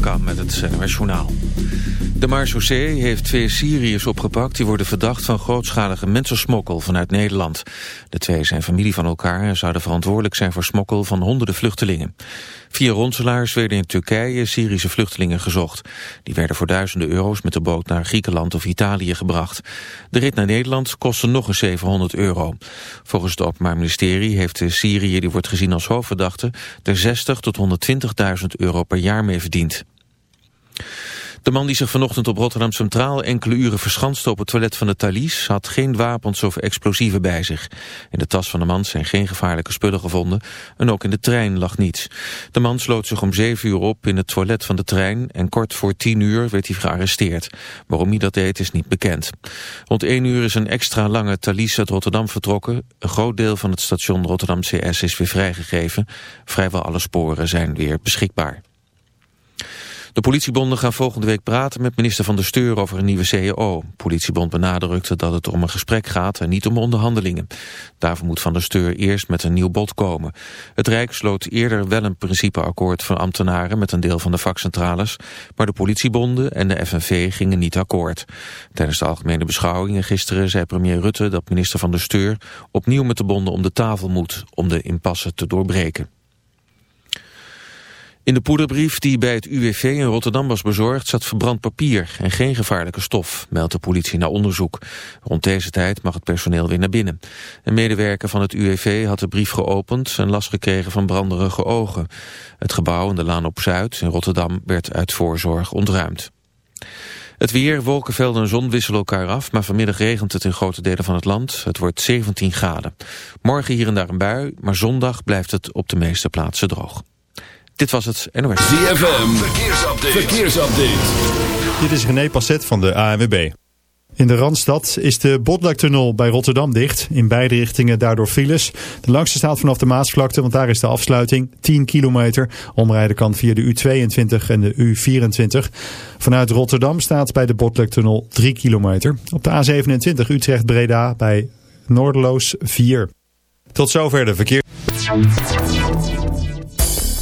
Kam met het Journaal. De marechaussee heeft twee Syriërs opgepakt... die worden verdacht van grootschalige mensensmokkel vanuit Nederland. De twee zijn familie van elkaar en zouden verantwoordelijk zijn... voor smokkel van honderden vluchtelingen. Via ronselaars werden in Turkije Syrische vluchtelingen gezocht. Die werden voor duizenden euro's met de boot naar Griekenland of Italië gebracht. De rit naar Nederland kostte nog eens 700 euro. Volgens het Openbaar Ministerie heeft de Syrië, die wordt gezien als hoofdverdachte... er 60 tot 120.000 euro per jaar mee verdiend. De man die zich vanochtend op Rotterdam Centraal enkele uren verschanste op het toilet van de Thalys had geen wapens of explosieven bij zich. In de tas van de man zijn geen gevaarlijke spullen gevonden en ook in de trein lag niets. De man sloot zich om zeven uur op in het toilet van de trein en kort voor tien uur werd hij gearresteerd. Waarom hij dat deed is niet bekend. Rond één uur is een extra lange Thalys uit Rotterdam vertrokken. Een groot deel van het station Rotterdam CS is weer vrijgegeven. Vrijwel alle sporen zijn weer beschikbaar. De politiebonden gaan volgende week praten met minister Van der Steur over een nieuwe CEO. Politiebond benadrukte dat het om een gesprek gaat en niet om onderhandelingen. Daarvoor moet Van der Steur eerst met een nieuw bod komen. Het Rijk sloot eerder wel een principeakkoord voor ambtenaren met een deel van de vakcentrales, maar de politiebonden en de FNV gingen niet akkoord. Tijdens de algemene beschouwingen gisteren zei premier Rutte dat minister Van der Steur opnieuw met de bonden om de tafel moet om de impasse te doorbreken. In de poederbrief die bij het UWV in Rotterdam was bezorgd zat verbrand papier en geen gevaarlijke stof, meldt de politie na onderzoek. Rond deze tijd mag het personeel weer naar binnen. Een medewerker van het UWV had de brief geopend en last gekregen van branderige ogen. Het gebouw in de Laan op Zuid in Rotterdam werd uit voorzorg ontruimd. Het weer, wolkenvelden en zon wisselen elkaar af, maar vanmiddag regent het in grote delen van het land. Het wordt 17 graden. Morgen hier en daar een bui, maar zondag blijft het op de meeste plaatsen droog. Dit was het NOS. ZFM, verkeersupdate. verkeersupdate. Dit is René Passet van de ANWB. In de Randstad is de Botlektunnel bij Rotterdam dicht. In beide richtingen daardoor files. De langste staat vanaf de Maasvlakte, want daar is de afsluiting 10 kilometer. Omrijden kan via de U22 en de U24. Vanuit Rotterdam staat bij de Botlektunnel 3 kilometer. Op de A27 Utrecht-Breda bij Noorderloos 4. Tot zover de verkeer.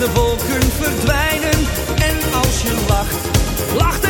de wolken verdwijnen. En als je lacht, lacht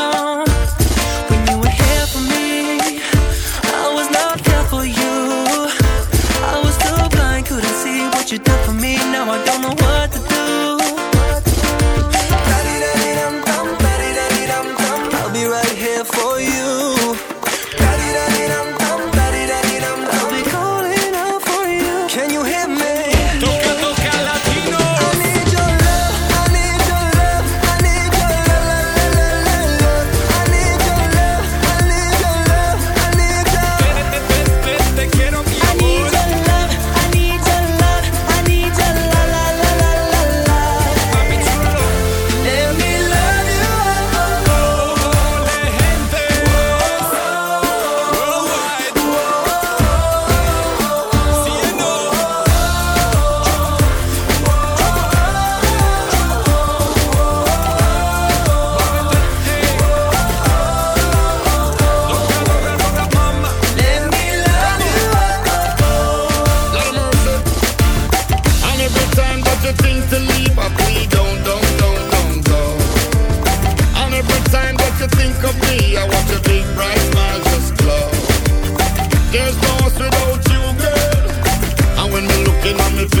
Then I'm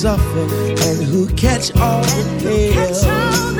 Suffer and who catch all the pain.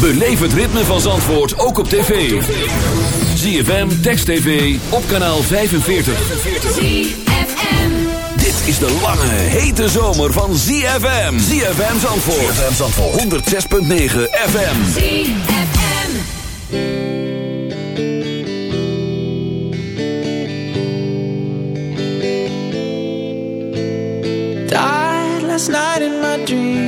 Beleef het ritme van Zandvoort ook op tv. ZFM, Text TV, op kanaal 45. ZFM. Dit is de lange, hete zomer van ZFM. ZFM Zandvoort. ZFM Zandvoort. 106.9 FM. ZFM. Died last night in my dreams,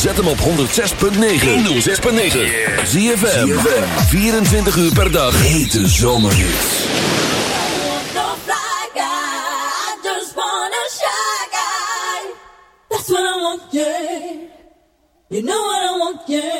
Zet hem op 106.9. 106.9. Zie je 24 uur per dag. Hete zomerhits. That's what I want, yeah. You know what I want, yeah.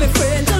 my friend.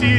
Si